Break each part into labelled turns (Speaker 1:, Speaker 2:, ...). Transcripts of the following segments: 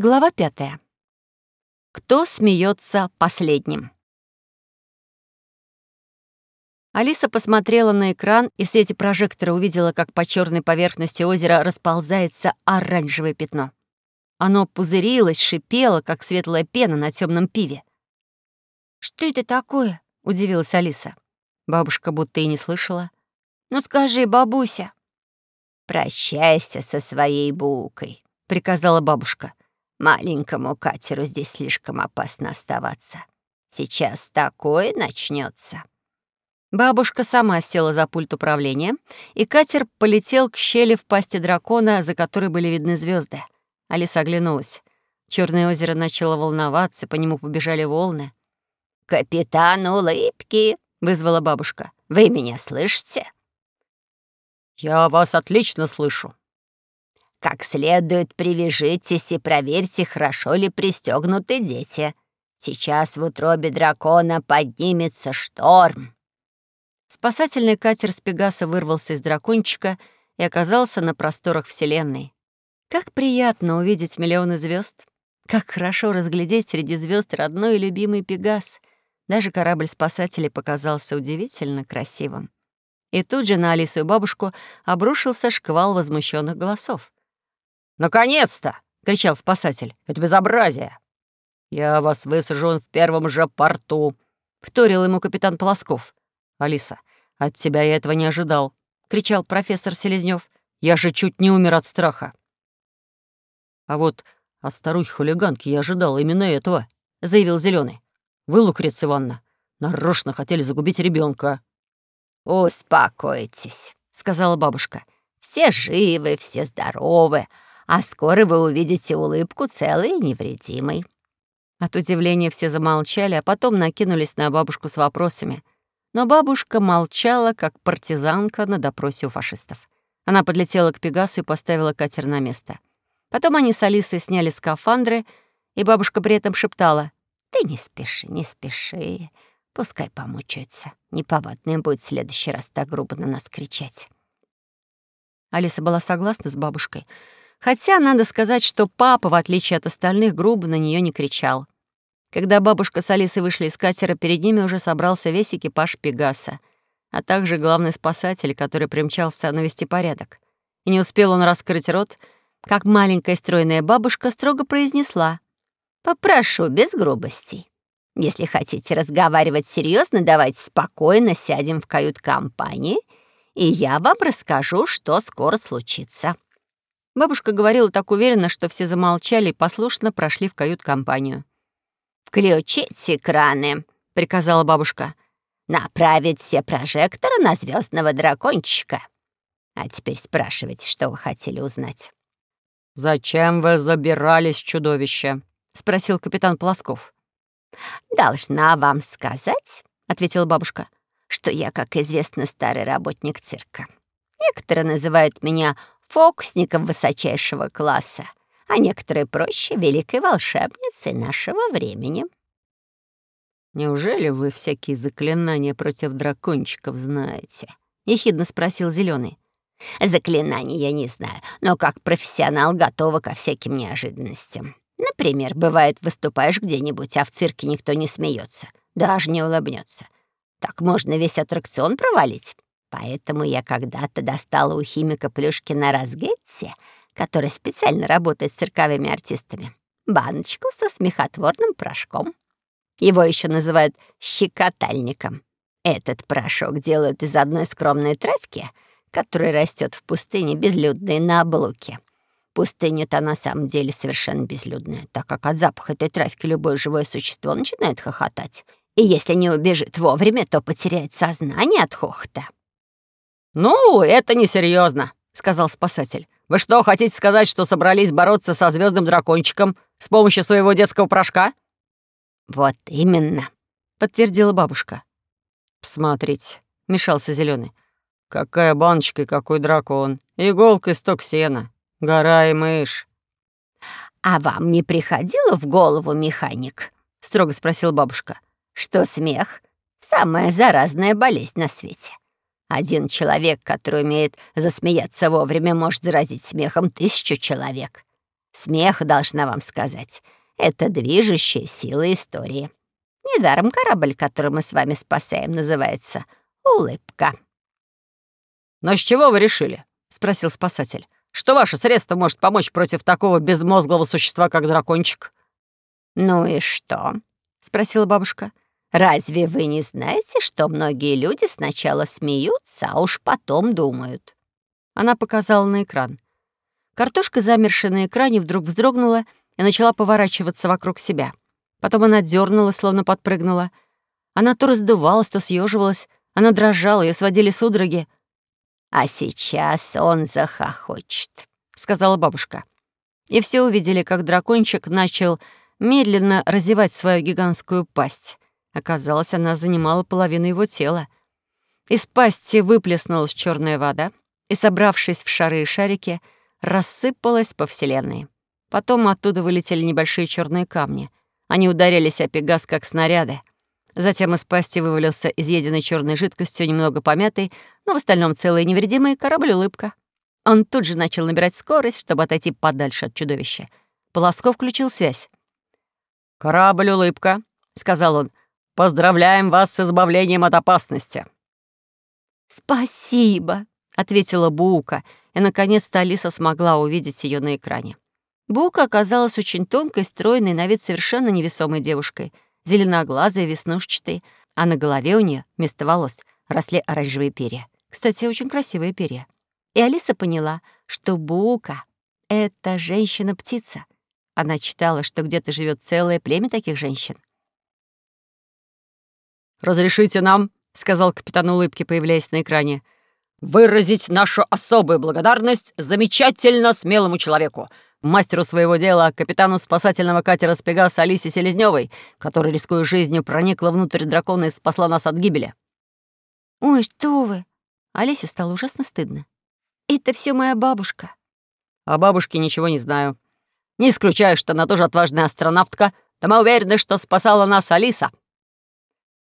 Speaker 1: Глава пятая. Кто смеется последним? Алиса посмотрела на экран и в свете прожектора увидела, как по черной поверхности озера расползается оранжевое пятно. Оно пузырилось, шипело, как светлая пена на темном пиве. «Что это такое?» — удивилась Алиса. Бабушка будто и не слышала. «Ну скажи, бабуся».
Speaker 2: «Прощайся со своей букой», — приказала бабушка. Маленькому катеру здесь слишком опасно оставаться. Сейчас такое начнется.
Speaker 1: Бабушка сама села за пульт управления, и катер полетел к щели в пасти дракона, за которой были видны звезды. Алиса оглянулась. Черное озеро начало волноваться, по нему побежали волны.
Speaker 2: «Капитан улыбки!» — вызвала бабушка. «Вы меня слышите?»
Speaker 3: «Я вас отлично слышу»,
Speaker 2: как следует привяжитесь и проверьте, хорошо ли пристегнуты дети. Сейчас в утробе дракона поднимется шторм».
Speaker 1: Спасательный катер с Пегаса вырвался из дракончика и оказался на просторах Вселенной. Как приятно увидеть миллионы звезд. Как хорошо разглядеть среди звезд родной и любимый Пегас. Даже корабль спасателей показался удивительно красивым. И тут же на Алису и бабушку обрушился шквал возмущенных голосов.
Speaker 3: «Наконец-то!» — кричал спасатель. «Это безобразие!» «Я вас высажу в первом же порту», — вторил ему капитан Полосков. «Алиса, от тебя я этого не ожидал», — кричал профессор Селезнёв. «Я же чуть не умер от страха». «А вот от старухи-хулиганки я ожидал именно этого», — заявил Зеленый. «Вы, Лукреция Ивановна, нарочно хотели загубить ребенка.
Speaker 2: «Успокойтесь», — сказала бабушка. «Все живы, все здоровы, а скоро вы увидите улыбку целой и невредимой».
Speaker 1: От удивления все замолчали, а потом накинулись на бабушку с вопросами. Но бабушка молчала, как партизанка на допросе у фашистов. Она подлетела к Пегасу и поставила катер на место. Потом они с Алисой сняли скафандры, и бабушка при этом шептала.
Speaker 2: «Ты не спеши, не спеши. Пускай помучается. Неповадно им будет в следующий раз так грубо на нас кричать».
Speaker 1: Алиса была согласна с бабушкой — Хотя надо сказать, что папа, в отличие от остальных, грубо на нее не кричал. Когда бабушка с Алисой вышли из катера, перед ними уже собрался весь экипаж Пегаса, а также главный спасатель, который примчался навести порядок. И не успел он раскрыть рот, как маленькая стройная бабушка строго произнесла.
Speaker 2: «Попрошу без грубостей. Если хотите разговаривать серьезно, давайте спокойно сядем в кают-компании, и я вам расскажу, что скоро случится».
Speaker 1: Бабушка говорила так уверенно, что все замолчали и послушно прошли в кают-компанию.
Speaker 2: «Включить экраны», — приказала бабушка. «Направить все прожекторы на звездного дракончика. А теперь спрашивайте, что вы хотели узнать».
Speaker 3: «Зачем вы забирались, чудовище?» — спросил капитан Плосков.
Speaker 2: «Должна вам сказать», — ответила бабушка, «что я, как известно, старый работник цирка. Некоторые называют меня фокусником высочайшего класса, а некоторые проще великой волшебницей нашего времени.
Speaker 3: «Неужели вы всякие заклинания против дракончиков знаете?» — ехидно спросил Зеленый.
Speaker 2: «Заклинаний я не знаю, но как профессионал готова ко всяким неожиданностям. Например, бывает, выступаешь где-нибудь, а в цирке никто не смеется, даже не улыбнется. Так можно весь аттракцион провалить. Поэтому я когда-то достала у химика Плюшкина Разгетти, который специально работает с цирковыми артистами, баночку со смехотворным порошком. Его еще называют щекотальником. Этот порошок делают из одной скромной травки, которая растет в пустыне безлюдной на облуке. Пустыня-то на самом деле совершенно безлюдная, так как от запаха этой травки любое живое существо начинает хохотать. И если не убежит вовремя, то потеряет сознание от хохота.
Speaker 3: «Ну, это несерьезно», — сказал спасатель. «Вы что, хотите сказать, что собрались бороться со звездным дракончиком с помощью своего детского порошка?»
Speaker 2: «Вот именно», — подтвердила бабушка.
Speaker 3: «Посмотрите», — мешался зеленый. «Какая баночка и какой дракон. Иголка и сток. Гора и мышь».
Speaker 2: «А вам не приходило в голову, механик?» — строго спросила бабушка. «Что смех — самая заразная болезнь на свете. Один человек, который умеет засмеяться вовремя, может заразить смехом тысячу человек. Смех, должна вам сказать, — это движущая сила истории. Недаром корабль, который мы с вами спасаем, называется «Улыбка».
Speaker 3: «Но с чего вы решили?» — спросил спасатель. «Что ваше средство может помочь против такого безмозглого существа, как дракончик?»
Speaker 2: «Ну и что?» — спросила бабушка. «Разве вы не знаете, что многие люди сначала смеются, а уж потом думают?»
Speaker 1: Она показала на экран. Картошка, замершая на экране, вдруг вздрогнула и начала поворачиваться вокруг себя. Потом она дернула, словно подпрыгнула. Она то раздувалась, то съеживалась. Она дрожала, ее сводили судороги.
Speaker 2: «А сейчас он захохочет», — сказала бабушка.
Speaker 1: И все увидели, как дракончик начал медленно разевать свою гигантскую пасть. Оказалось, она занимала половину его тела. Из пасти выплеснулась черная вода и, собравшись в шары и шарики, рассыпалась по Вселенной. Потом оттуда вылетели небольшие черные камни. Они ударились о пегас, как снаряды. Затем из пасти вывалился изъеденный черной жидкостью, немного помятый, но в остальном целый и невредимый корабль-улыбка. Он тут же начал набирать скорость, чтобы отойти подальше от чудовища. Полосков включил связь.
Speaker 3: «Корабль-улыбка», — сказал он, — «поздравляем вас с избавлением от опасности».
Speaker 1: «Спасибо», — ответила Бука, и, наконец-то, Алиса смогла увидеть ее на экране. Бука оказалась очень тонкой, стройной, на вид совершенно невесомой девушкой, зеленоглазой, веснушчатой, а на голове у нее вместо волос росли оранжевые перья. Кстати, очень красивые перья. И Алиса поняла, что Бука — это женщина-птица — она читала, что где-то живет целое племя таких женщин.
Speaker 3: «Разрешите нам», — сказал капитан улыбки, появляясь на экране, «выразить нашу особую благодарность замечательно смелому человеку, мастеру своего дела, капитану спасательного катера «Спегас» Алисе Селезнёвой, который, рискуя жизнью, проникла внутрь дракона и спасла нас от гибели».
Speaker 1: «Ой, что вы!» Алисе стало ужасно стыдно. «Это все моя бабушка».
Speaker 3: «О бабушке ничего не знаю», не исключаю, что она тоже отважная астронавтка, но мы уверены, что спасала нас Алиса».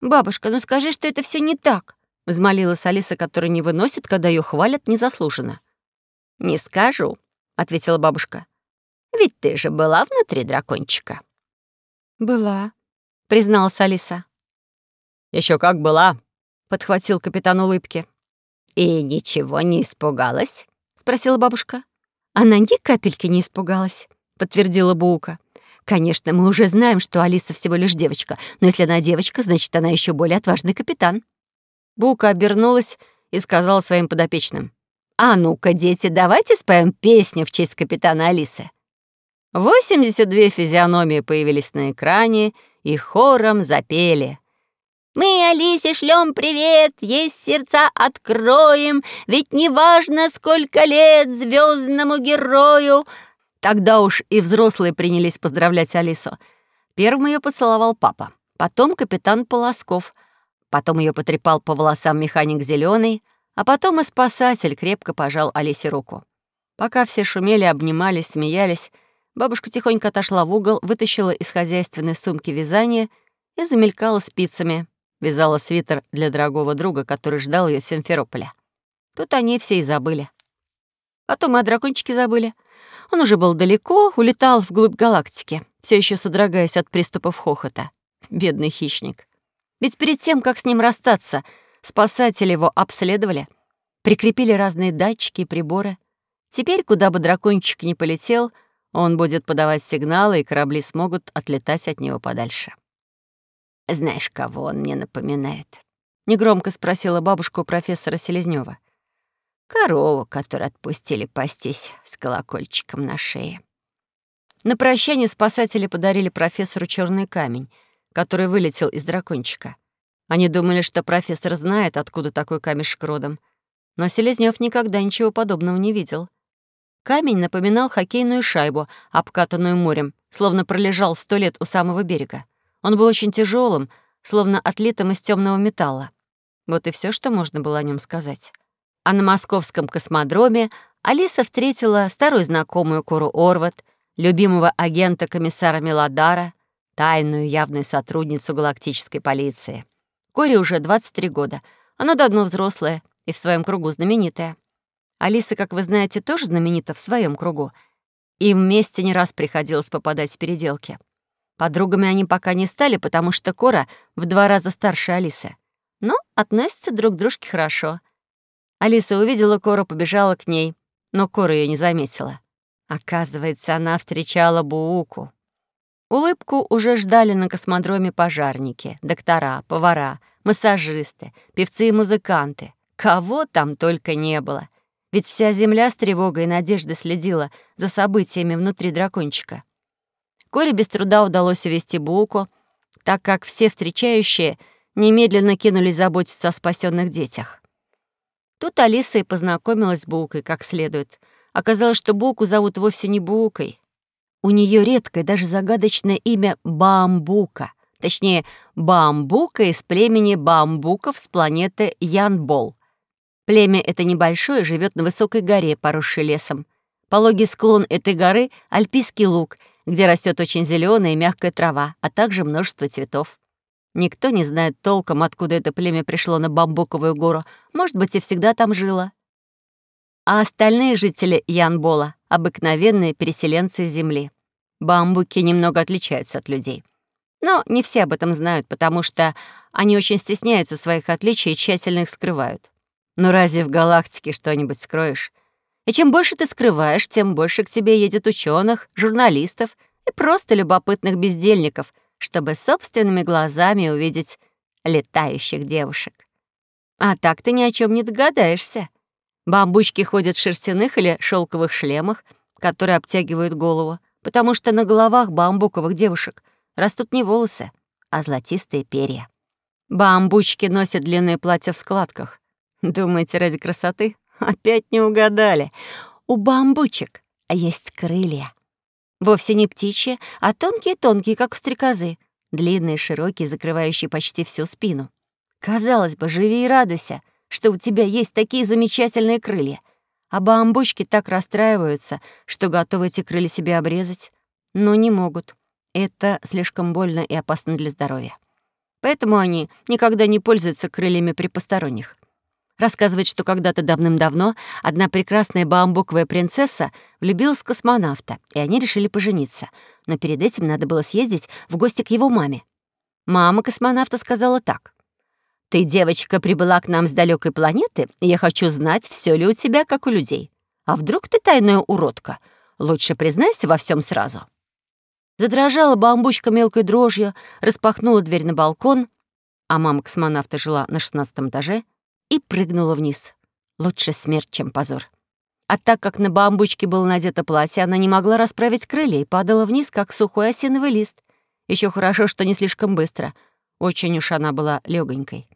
Speaker 1: «Бабушка, ну скажи, что это все не так», — взмолилась Алиса, которая не выносит, когда ее хвалят незаслуженно.
Speaker 2: «Не скажу», — ответила бабушка. «Ведь ты же была внутри дракончика».
Speaker 1: «Была», — призналась Алиса.
Speaker 3: Еще как была», — подхватил капитан улыбки.
Speaker 2: «И ничего не испугалась?»
Speaker 1: — спросила бабушка. Она ни капельки не испугалась подтвердила Бука. «Конечно, мы уже знаем, что Алиса всего лишь девочка, но если она девочка, значит, она еще более отважный капитан». Бука обернулась и сказала своим подопечным. «А ну-ка, дети, давайте споем песню в честь капитана Алисы». 82 физиономии появились на экране и хором запели.
Speaker 2: «Мы Алисе шлем привет, есть сердца откроем, ведь неважно, сколько лет звездному герою,
Speaker 1: Тогда уж и взрослые принялись поздравлять Алису. Первым ее поцеловал папа, потом капитан Полосков, потом ее потрепал по волосам механик Зеленый, а потом и спасатель крепко пожал Алисе руку. Пока все шумели, обнимались, смеялись, бабушка тихонько отошла в угол, вытащила из хозяйственной сумки вязание и замелькала спицами, вязала свитер для дорогого друга, который ждал ее в Симферополе. Тут они все и забыли. Потом и о дракончике забыли — он уже был далеко, улетал вглубь галактики, все еще содрогаясь от приступов хохота. Бедный хищник. Ведь перед тем, как с ним расстаться, спасатели его обследовали, прикрепили разные датчики и приборы. Теперь, куда бы дракончик ни полетел, он будет подавать сигналы, и корабли смогут отлетать от него подальше.
Speaker 2: «Знаешь, кого он мне напоминает?»
Speaker 1: — негромко спросила бабушка у профессора Селезнёва
Speaker 2: корову, которую отпустили пастись с колокольчиком на шее.
Speaker 1: На прощание спасатели подарили профессору черный камень, который вылетел из дракончика. Они думали, что профессор знает, откуда такой камешек родом, но Селезнёв никогда ничего подобного не видел. Камень напоминал хоккейную шайбу, обкатанную морем, словно пролежал сто лет у самого берега. Он был очень тяжелым, словно отлитым из темного металла. Вот и все, что можно было о нем сказать. А на московском космодроме Алиса встретила старую знакомую Кору Орват, любимого агента комиссара Меладара, тайную явную сотрудницу галактической полиции. Коре уже 23 года. Она давно взрослая и в своем кругу знаменитая. Алиса, как вы знаете, тоже знаменита в своем кругу. и вместе не раз приходилось попадать в переделки. Подругами они пока не стали, потому что Кора в два раза старше Алисы. Но относятся друг к дружке хорошо. Алиса увидела Кору, побежала к ней, но Кора ее не заметила. Оказывается, она встречала Бууку. Улыбку уже ждали на космодроме пожарники, доктора, повара, массажисты, певцы и музыканты. Кого там только не было. Ведь вся Земля с тревогой и надеждой следила за событиями внутри дракончика. Коре без труда удалось увести Буку, так как все встречающие немедленно кинулись заботиться о спасенных детях. Тут Алиса и познакомилась с Букой как следует. Оказалось, что Буку зовут вовсе не Букой, у нее редкое, даже загадочное имя Бамбука. Точнее, Бамбука из племени бамбуков с планеты Янбол. Племя это небольшое, живет на высокой горе, поросшей лесом. Пологий склон этой горы — альпийский луг, где растет очень зеленая и мягкая трава, а также множество цветов. Никто не знает толком, откуда это племя пришло на Бамбуковую гору. Может быть, и всегда там жило. А остальные жители Янбола обыкновенные переселенцы Земли. Бамбуки немного отличаются от людей. Но не все об этом знают, потому что они очень стесняются своих отличий и тщательно их скрывают. Но разве в галактике что-нибудь скроешь? И чем больше ты скрываешь, тем больше к тебе едет ученых, журналистов и просто любопытных бездельников, чтобы собственными глазами увидеть летающих девушек. А так ты ни о чем не догадаешься. Бамбучки ходят в шерстяных или шелковых шлемах, которые обтягивают голову, потому что на головах бамбуковых девушек растут не волосы, а золотистые перья. Бамбучки носят длинные платья в складках. Думаете, ради красоты? Опять не угадали. У бамбучек есть крылья. Вовсе не птичьи, а тонкие-тонкие, как у стрекозы, длинные, широкие, закрывающие почти всю спину. Казалось бы, живи и радуйся — что у тебя есть такие замечательные крылья. А бамбучки так расстраиваются, что готовы эти крылья себе обрезать, но не могут. Это слишком больно и опасно для здоровья. Поэтому они никогда не пользуются крыльями при посторонних. Рассказывает, что когда-то давным-давно одна прекрасная бамбуковая принцесса влюбилась в космонавта, и они решили пожениться. Но перед этим надо было съездить в гости к его маме. Мама космонавта сказала так. Ты, девочка, прибыла к нам с далекой планеты, и я хочу знать, все ли у тебя, как у людей. А вдруг ты тайная уродка? Лучше признайся во всем сразу». Задрожала бамбучка мелкой дрожью, распахнула дверь на балкон, а мама космонавта жила на шестнадцатом этаже, и прыгнула вниз. Лучше смерть, чем позор. А так как на бамбучке было надето платье, она не могла расправить крылья и падала вниз, как сухой осиновый лист. Еще хорошо, что не слишком быстро. Очень уж она была легонькой.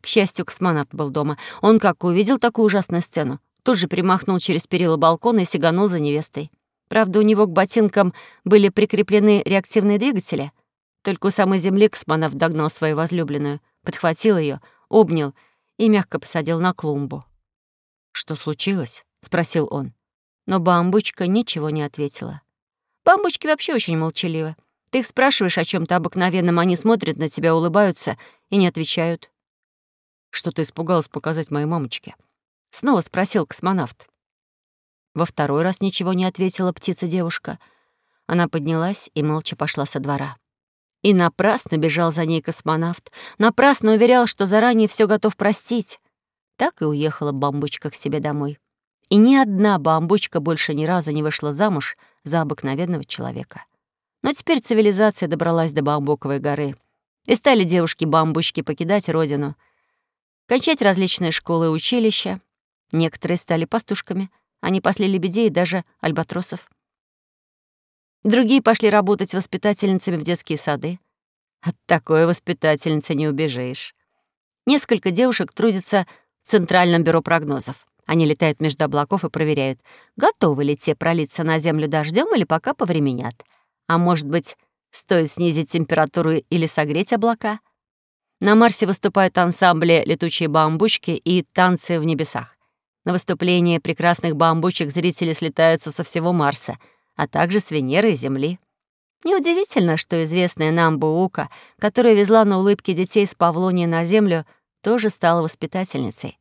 Speaker 1: К счастью, космонавт был дома. Он как увидел такую ужасную сцену, тут же примахнул через перила балкона и сиганул за невестой. Правда, у него к ботинкам были прикреплены реактивные двигатели. Только у самой земли космонавт догнал свою возлюбленную, подхватил ее, обнял и мягко посадил на клумбу. «Что случилось?» — спросил он. Но бамбучка ничего не ответила. Бамбучки вообще очень молчаливы. Ты их спрашиваешь о чем то обыкновенном, они смотрят на тебя, улыбаются и не отвечают. Что ты испугалась показать моей мамочке?» Снова спросил космонавт. Во второй раз ничего не ответила птица-девушка. Она поднялась и молча пошла со двора. И напрасно бежал за ней космонавт, напрасно уверял, что заранее все готов простить. Так и уехала бамбучка к себе домой. И ни одна бамбучка больше ни разу не вышла замуж за обыкновенного человека. Но теперь цивилизация добралась до Бамбуковой горы. И стали девушки-бамбучки покидать родину — кончать различные школы и училища. Некоторые стали пастушками, они пасли лебедей и даже альбатросов. Другие пошли работать воспитательницами в детские сады. От такой воспитательницы не убежишь. Несколько девушек трудятся в Центральном бюро прогнозов. Они летают между облаков и проверяют, готовы ли те пролиться на землю дождем или пока повременят. А может быть, стоит снизить температуру или согреть облака — на Марсе выступают ансамбли «Летучие бамбучки» и «Танцы в небесах». На выступление прекрасных бамбучек зрители слетаются со всего Марса, а также с Венеры и Земли. Неудивительно, что известная нам Буука, которая везла на улыбке детей с Павлонии на Землю, тоже стала воспитательницей.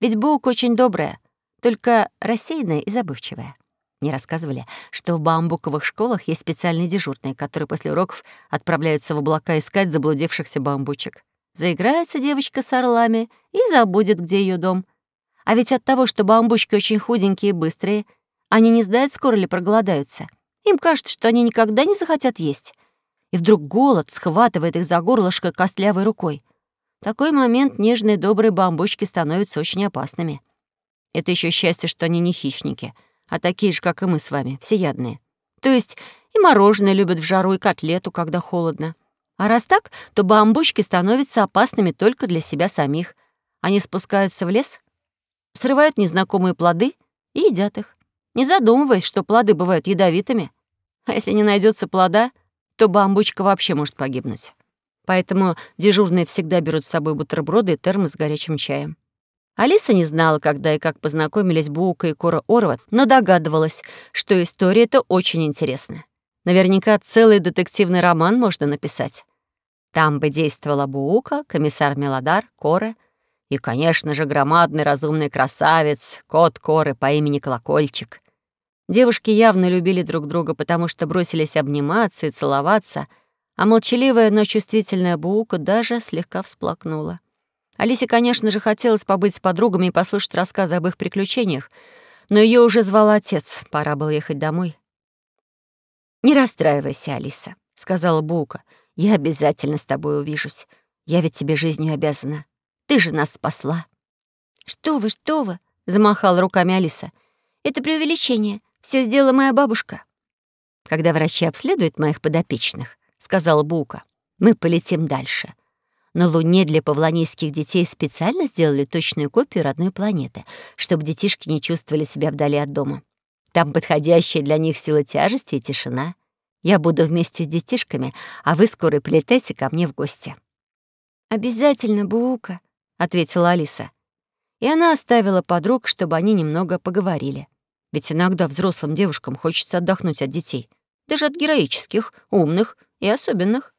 Speaker 1: Ведь Буука очень добрая, только рассеянная и забывчивая. Мне рассказывали, что в бамбуковых школах есть специальные дежурные, которые после уроков отправляются в облака искать заблудившихся бамбучек. Заиграется девочка с орлами и забудет, где ее дом. А ведь от того, что бамбучки очень худенькие и быстрые, они не знают, скоро ли проголодаются. Им кажется, что они никогда не захотят есть. И вдруг голод схватывает их за горлышко костлявой рукой. В такой момент нежные добрые бамбучки становятся очень опасными. Это еще счастье, что они не хищники — а такие же, как и мы с вами, всеядные. То есть и мороженое любят в жару, и котлету, когда холодно. А раз так, то бамбучки становятся опасными только для себя самих. Они спускаются в лес, срывают незнакомые плоды и едят их, не задумываясь, что плоды бывают ядовитыми. А если не найдется плода, то бамбучка вообще может погибнуть. Поэтому дежурные всегда берут с собой бутерброды и термос с горячим чаем. Алиса не знала, когда и как познакомились Бука и Кора Орват, но догадывалась, что история эта очень интересная. Наверняка целый детективный роман можно написать. Там бы действовала Буука, комиссар Мелодар, Кора и, конечно же, громадный разумный красавец, кот Коры по имени Колокольчик. Девушки явно любили друг друга, потому что бросились обниматься и целоваться, а молчаливая, но чувствительная Буука даже слегка всплакнула. Алисе, конечно же, хотелось побыть с подругами и послушать рассказы об их приключениях, но ее уже звал отец, пора было ехать домой. «Не расстраивайся, Алиса», — сказала Бука. «Я обязательно с тобой увижусь. Я ведь тебе жизнью обязана. Ты же нас спасла».
Speaker 2: «Что вы, что вы?» — замахала руками Алиса. «Это преувеличение. Все сделала моя бабушка».
Speaker 1: «Когда врачи обследуют моих подопечных», — сказала Бука, — «мы полетим дальше. На Луне для павланийских детей специально сделали точную копию родной планеты, чтобы детишки не чувствовали себя вдали от дома. Там подходящая для них сила тяжести и тишина. Я буду вместе с детишками, а вы скоро прилетайте ко мне в гости».
Speaker 2: «Обязательно, Бука», — ответила Алиса.
Speaker 1: И она оставила подруг, чтобы они немного поговорили. Ведь иногда взрослым девушкам хочется отдохнуть от детей, даже от героических, умных и особенных.